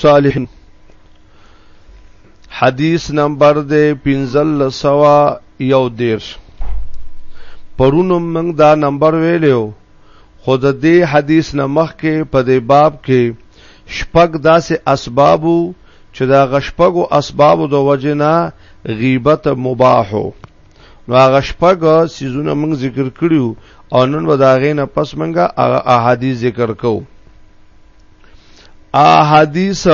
صالح حدیث نمبر دے پنزل سوا یو دیرش پرونو موږ دا نمبر ویلو خود دې حدیث نمخ کې په دې باب کې شپږ داسې اسبابو چې دا غشپګو اسبابو د وجنه غیبت مباحو نو هغه شپږ سيزونه موږ ذکر کړیو او نن وداغې نه پس موږ هغه احادیث ذکر کوو احادیث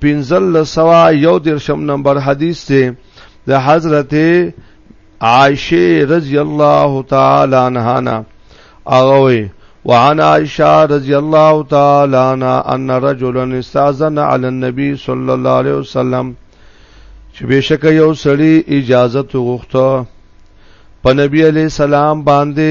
پنزل سوا یو درشم نمبر حدیث تے دا حضرت عائشہ رضی اللہ تعالی عنہانا اغوی وعن عائشہ رضی اللہ تعالی عنہ ان رجلا استاذن علی النبی صلی اللہ علیہ وسلم چې بشک یو سړی اجازه غوښته په نبی علی سلام باندې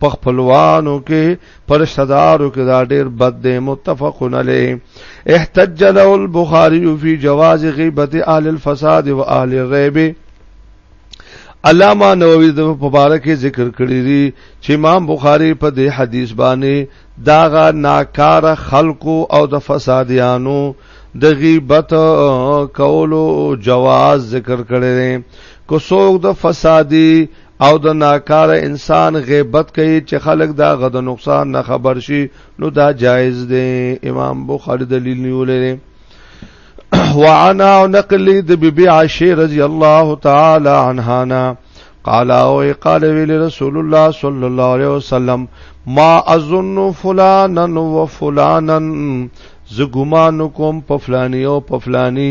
په خپلوانو کې پر صدارو کې دا ډېر بد دی متفقون علیه احتج له البخاری فی جواز غیبت اهل الفساد و اهل الريب علامہ نووی د مبارک ذکر کړی دی چې امام بخاری په دې حدیث باندې داغه ناکار خلقو او د فسادیانو د غیبت کولو جواز ذکر کړی دی کو څوک د فسادی او د ناکار انسان غیبت کوي چې خلک دا غد نقصان نه خبر شي نو دا جایز دی امام بخاری دلیل نیولې وعنا نقل د بیبي عائشه رضی الله تعالی عنها نا قال او قال ویل رسول الله صلی الله علیه وسلم ما اظن فلانا و فلانا ز ګمان کوم په فلانی او په فلانی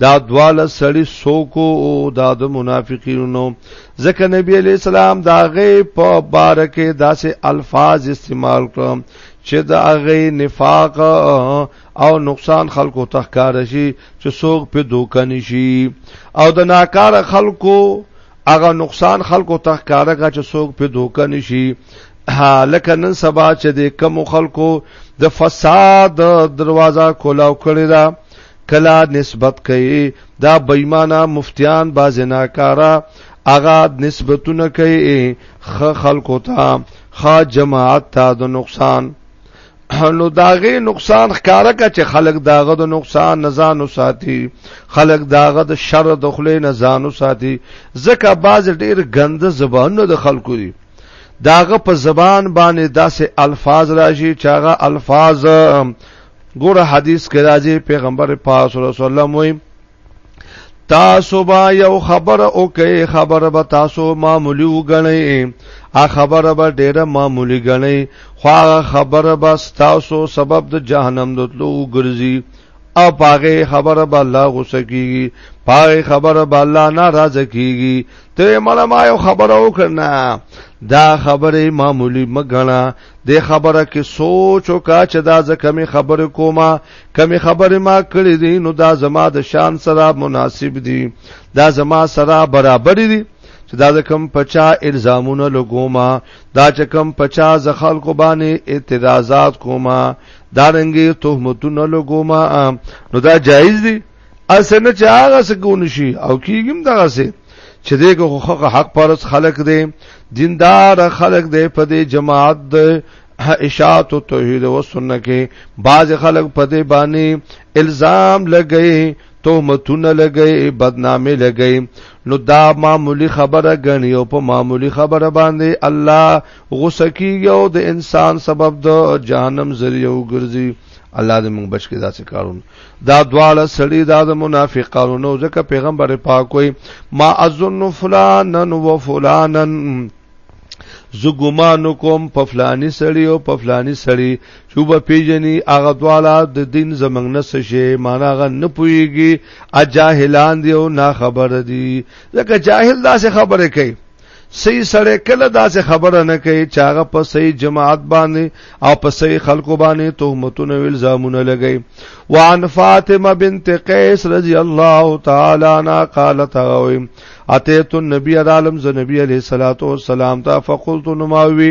دا دواله سړی سوکو او دا د منافقینو ځکه نبی علی السلام دا غي په بار کې داسې الفاظ استعمال کړ چې دا غي نفاق او نقصان خلکو تخکار شي چې سوق په دوکان شي او د ناکار خلکو هغه نقصان خلکو تخکار کا چې سوق په دوکان شي لکه نن سبا چې د کم خلکو د فساد دروازه کولاو کړی دا کلا نسبت کوي دا بېمانه مفتیان باز ناکارا اغا نسبتونه کوي خ خلکو ته خ جماعت ته د نقصان نو داغه نقصان ښکارا کا چې خلک داغه د نقصان نزانو ساتي خلک داغه د شر د خلې نزانو ساتي ځکه باز ډیر غند زبانونه د خلکو دي داغه په زبان باندې داسې الفاظ راشي چې هغه الفاظ ګوره حدیث کې راځي پیغمبر پاک صلی الله علیه وسلم وایي تاسو با یو خبر او کې خبر به تاسو معمولی وګڼئ ا خبر به ډیره معمولی ګڼئ خو خبر به تاسو سبب د جهنم دتلو ګرځي او پاغه خبر به الله غوسه کیږي پاغه خبر به الله ناراضه کیږي ته مله ما یو خبره وکړنه دا خبره معمولی مګنا د خبره کې سوچ او کا چې دا ز کمی خبره کومه کمی خبره ما کړې دي نو دا زما د شان سره مناسب دي دا زما سره برابر دي چې دا د کم پچا الزامونه لګوما دا چې کم پچا ز خلکو باندې اعتراضات کوما دا رنګي تهمتونه لګوما نو دا جایز دي اسنه چې هغه څه کو نشي او کیګم دغه څه چې دغه خو حق پرس خلق دی دیندار خلق دی په دې جماعت دی اشاعت او توحید او سنت کې بعض خلک په دې باندې الزام لګي تهمتونه لګي بدنامي لګي نو دا معمولی خبره غني او په معمولی خبره باندې الله غوسه کیږي او د انسان سبب د جهنم ذریعہ وګرځي الله دې موږ بچ کې داسې کارونه دا دواړه سړی دا د منافقانو نو ځکه پیغمبر پاک وي ما اظن فلانن و فلانن زه ګمان کوم په فلانی سړی او په فلانی سړی چې به پیژني هغه دواړه د دین زمنګ نه شي معنا غ نه پويږي اجاهلان دی او نا خبر دی ځکه جاهل دا څه خبره کوي صحیح سړی کله داسې خبره نه کوي چې هغه په صحیح جماعت باندې او په صحیح خلکو باندې تهمتونه او الزامونه لګي وعن فاطمه بنت قیس رضی الله تعالی عنها قالت غوي اتيت النبي عالم ز نبی عليه الصلاه والسلام تا فقلت نماوي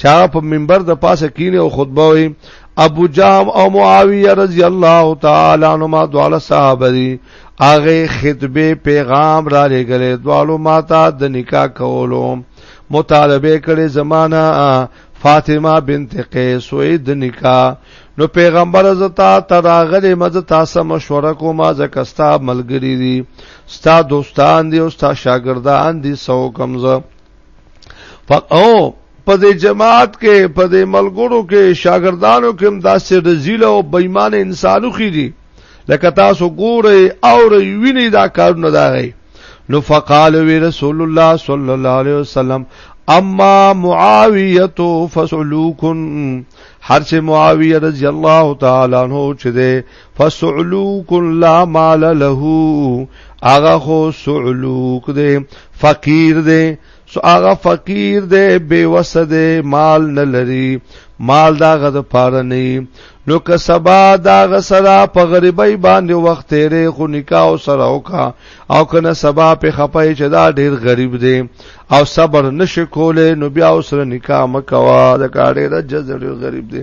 چا په منبر د پاسه کینه او خطبه وي ابو جام او معاویه رضی الله تعالی عنهما دواله صحابه دي هغه خطبه پیغام را لګلې دوالو ماته د نکاح کولو مطالبه کړي زمانہ فاطمه بنت قیس وې د نکاح نو پیغمبر زتا تراغلی مز تاسو مشوره کوما زکستا ملګری دي ستا دوستان دي او ستا شاګردان دي سو کمزه او په دې جماعت کې په دې ملګرو کې شاګردانو کې هم داسې رزیل او بېمان انسانو خې دي لکه تاسو ګورئ او ویني دا کارونه دا غي نو فقال وی رسول الله صلی الله علیه وسلم اما معاویه فسلوکن هر چې معاویه رضی الله تعالی عنہ چې فسعلوک لا مال له هغه خو سعلوک دی فقیر دی سو هغه فقیر دی بے وس دی مال نه لري مال دا غد پاره نه نو که سبا دا غسرا په غریبۍ باندې وخت تیرې خو نکاح سره وکا او کنه سبا په خپای چې دا ډیر غریب دی او صبر نشکولې نو بیا سره نکاح مکوا دا کاډې دا جز ډیر غریب دی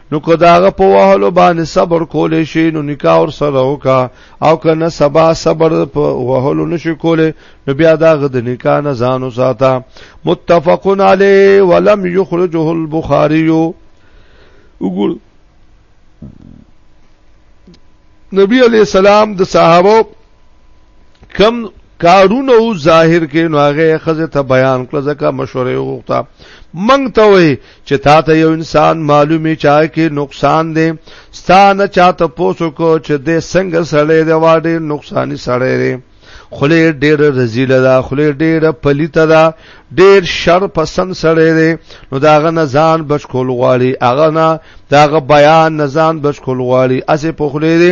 نو که داغه په وهلو باندې صبر کولې شي نو نکاح ور سره وکا او که نه سبا صبر په وهلو نشي کولې نو بیا داغه د نکاح نه ځانو ساته متفقن علی ولم یخرجه البخاری وګور نبی علی السلام د صحابه کم کارونه او ظاهر کې نو هغه خزه ته بیان کړ ځکه مشوره وغوښته منګ ته وي چې تا ته یو انسان معلومي چا کې نقصان دی ستانه چاته پوسو کو چې د څنګه سړې دی واډې نقصانی سړې دی خله ډېر رزیل ده خله ډېر پلیت ده ډېر شر پسند سړی دی نو داغه نه ځان بچ کول غواړي هغه نه داغه بیان نه ځان بچ کول غواړي اسې په خله دی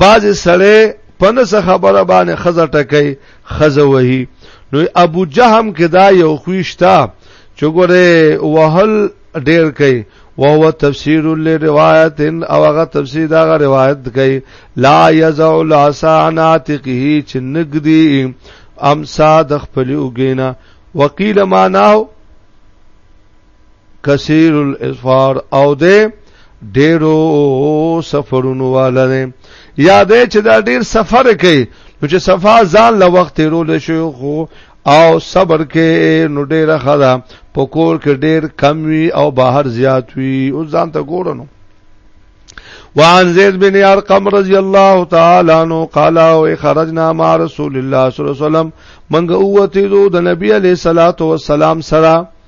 باز سړی پنس خبره باندې خزه ټکې خزه وهي نو ابو جهم کې دا یو خوښتا چې ګوره وهل ډیر کوي وهو تفسیر لروایت او هغه تفسیر دا روایت کوي لا یزع الاساناتقه چې نګدي امسا د خپل وګینا وقیل معناه کثیر الاسفار او دې ډېرو سفرونو والره یادې چې دا ډېر سفر کوي نو چې صفا ځان له وخت رول شي خو او صبر کې نو ډېره خدا پکور کې ډېر کم وي او بهر زیات وي او ځان ته ګورنو وعن زید بن ارقم رضی الله تعالی عنہ قال او خرجنا مع رسول الله صلی الله علیه وسلم منګه اوته دو د نبی علیہ الصلوۃ والسلام سره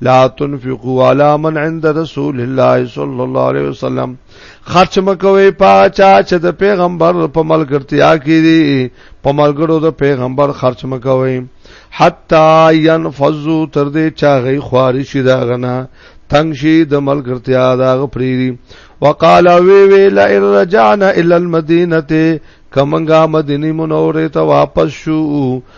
لا تنفقوا على من عند رسول الله صلى الله عليه وسلم خرچ مکوي پاچا چې د پیغمبر په ملګرتیا کې دي په ملګرو د پیغمبر خرچ مکوي حتا ينفذو تر دې چا غي خواري شي دا غنا تنگ شي د ملګرتیا دا غفريري وقال وی وی لا رجعنا الى المدينه کمنګا مدینی منوره ته واپس شو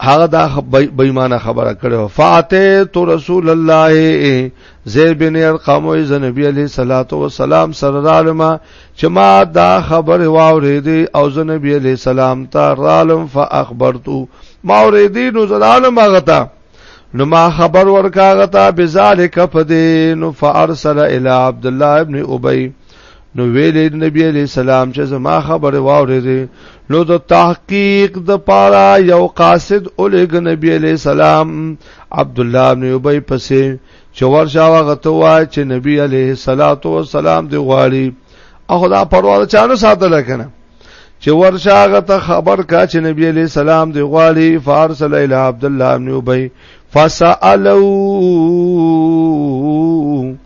هغه دا بېمانه خبره کړو فاته تو رسول الله زید بن ارقم او ز نبی علی صلوات و سلام سره رالما چې ما دا خبره واورې دي او ز نبی علی سلام ته رالم فاخبرتو ما اورې دي نو زلالم هغه ته نو ما خبر ورکاغه ته بذالک فدین فارسل الی عبد الله ابن ابی نو ویلې نبی علی سلام چې زما خبره واورې نو د تحقیق د پاره یو قاصد اولګ نبی علی سلام عبد الله بن ابي پسې چې ورشا وغته وای چې نبی علی صلوات و سلام دی غواړي او خدا پروا چانه ساتل کنه چې ورشا غته خبر کا چې نبی علی سلام دی غواړي فارس الی عبد الله بن ابي فسالو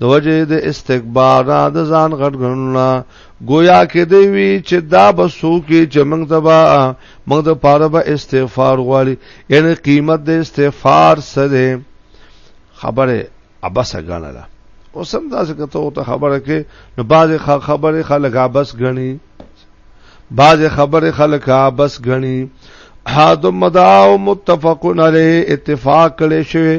د وجه د استکبار نه د ځان غټ غنونه گویا کې دی وی چې دا بسو کې چې موږ تبا موږ د پاره به استغفار غواړي ان قیمت د استغفار سره خبره ابس غنله اوس هم دا څنګه ته ته خبره کې نو باز خبره خلک ابس غني باز خبره خلک ابس غني حادم مداو متفقن علی اتفاق کړي شوی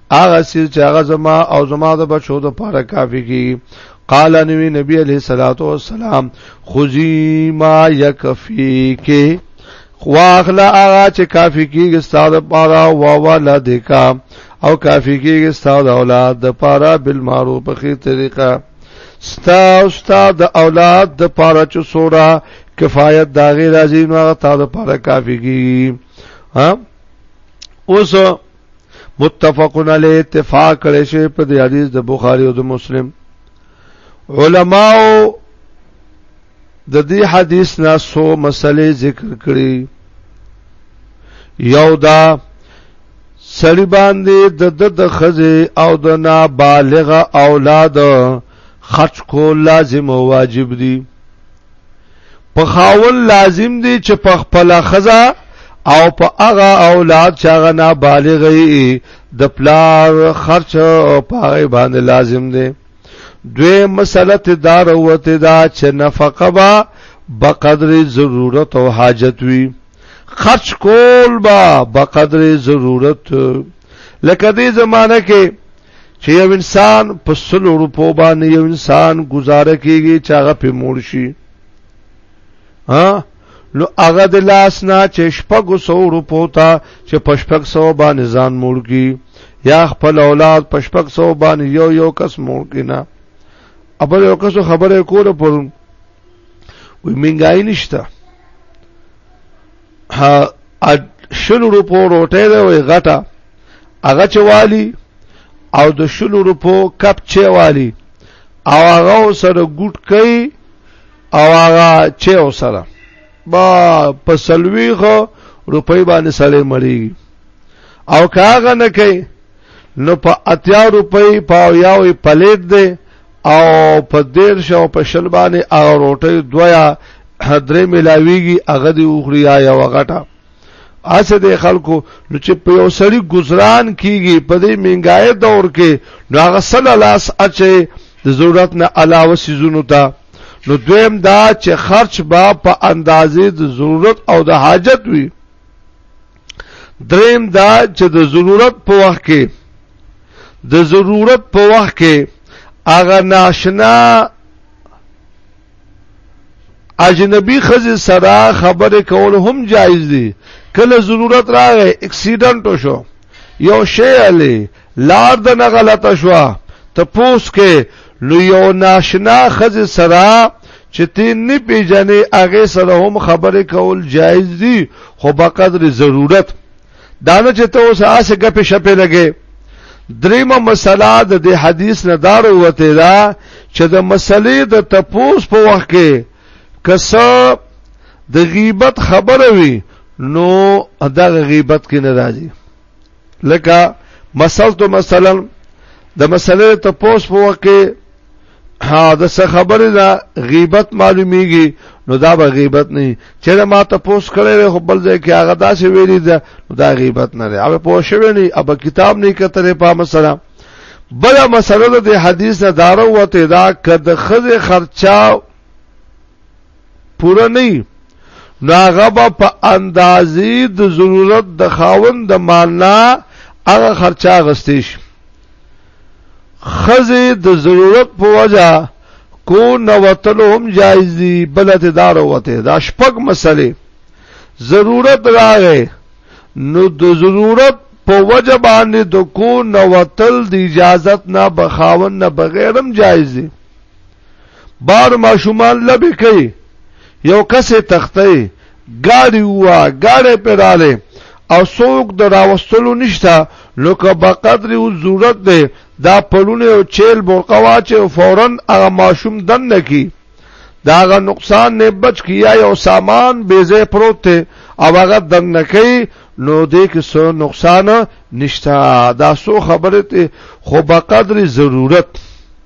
هغه سیز چې هغه زما او زما د بچو د پاره کافی کی قال نبی نبی علیہ الصلوۃ والسلام خذی ما یکفیک واخلا هغه چې کافی کیږي ستاسو پاره او ولدکا او کافی کیږي ستاسو اولاد د پاره بالمعروف په خیر طریقه ستا استاد اولاد د پاره چې سورا کفایت داغه راځي نو هغه تا د پاره کافی کیږي ها اوس متفقن علی اتفاق کړي شوی په دې حدیث د بخاری او د مسلم علماو د دې حدیث نه سو مسلې ذکر کړي یو دا سړی باندې د د د خزه او د نابالغ اولاد خرج کول لازم او واجب دي په خاون لازم دی چې په خپل خزا او په هغه اولاد چې هغه نابالغ وي د پلار خرچ په هغه باندې لازم دی دوی مسله ته دار وته دا چې نفقه با بقدر ضرورت او حاجت وي خرچ کول با بقدر ضرورت لکه دې زمانہ کې چې یو انسان په سلو روپو باندې یو انسان گزاره کیږي چې هغه په مول شي ها نو هغه د لاس نه چې شپږ سو روپو ته چې په شپږ سو باندې ځان مول کی یا خپل اولاد په شپږ سو باندې یو یو کس مول کی نه ابل یو کس خبره کوله پر وی منګای نشته ها شل روپو روټه ده وي غټه هغه چوالي او د شل روپو کپ چوالي او هغه سره ګډ کوي او هغه چې سره با په سلويغ روپۍ باندې سړی مړی او کاغه نه کوي نو په اتیا روپۍ پاو یاوې پلیټ دی او په دیر شو په شل باندې هغه روټي دویا درې ملاویږي هغه دی اوخري یا یو غټه اسه د خلکو نو چې په یو سړی گزاران کیږي په دې منګای دور کې نو هغه صلی لاس اچي د ضرورت نه علاوه سيزونو ته نو دویم دا چې خرچ با په اندازې د ضرورت او د حاجت وي دریم دا چې د ضرورت په وخت کې د ضرورت په وخت کې اغه ناشنا اجنبي خزه سره خبره کول هم جایز دي کله ضرورت راغی اکسیډنټ وشو یو شی علی لار د نه غلطه شو ته پوس کې نو یو ناشنا خز سره چې تی نه پیژنې هغه سره هم خبرې کول جایز دي خو په قدر ضرورت دانه چې ته اوس اسه غپې شپې لګې دریمه مسله د دې حدیث نه دار وته دا چې د مسلې د تپوس په وخت کې کسه د غیبت خبره وي نو دا غیبت کې نه راځي لکه مثال تو مثلا د مسلې ته پوس په وخت کې ها د څه خبره دا غیبت معلومیږي نو دا به غیبت نه چې ما ته پوس کړي خو بل ځای کې هغه داسې ویلي دا دا غیبت نه لري هغه پوه شوی نه اب کتاب نه کتره په مثلا بل مسله د حدیث نه دارو وته دا کد خزه خرچاو پوره نه ناغه به په اندازې د ضرورت د خاوند د مالنا هغه خرچا غستې شي خزه د ضرورت په وجا کو نو وتل هم جایز دي بل ته دار وته دا شپږ مسلې ضرورت راغې نو د ضرورت په وجه باندې د کو نو وتل د اجازت نه بخاون نه بغیرم جایز دي بار ماشومان لبې کوي یو کسې تختې ګاډي وا ګاډي پیراله او څوک د راوستلو نشته نو که په قدر او ضرورت دی دا پړونه او چیل برقه واچي او فورا هغه ماشوم دن نه کی دا هغه نقصان نه بچ کیا یو سامان بیزه پروت ته او هغه دن نه کی نو دې کې څو نقصان نشته دا څو خبره ته خو په قدر ضرورت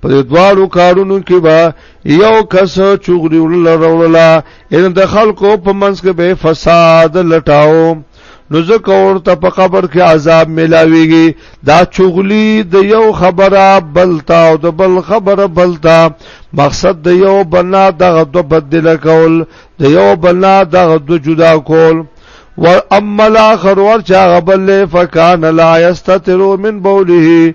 په دې دواړو کارونو کې به یو کس چغلی ولرولا ان د خلکو په منځ کې به فساد لټاو نو ځکه ورته په قبر کې عذاب ملاويږي دا چغلی د یو خبره بلتا او د بل خبره بلتا مقصد د یو بنا دغه د بدل کول د یو بنا دغه د جدا کول و اما الاخر ور چا غبل فکان لا یستتر من بوله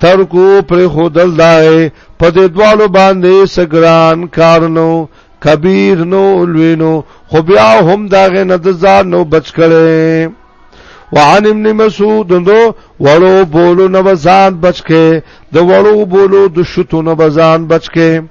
ترکو پر خودل دای په دې دوالو باندې سګران کارنو کبیر نو لوینو خو بیا هم داغه نه د ځان نو بچ کړي وعن ابن مسعود دو وړو بولو نو ځان بچ کړي د وړو بولو د شتو نو ځان بچ کړي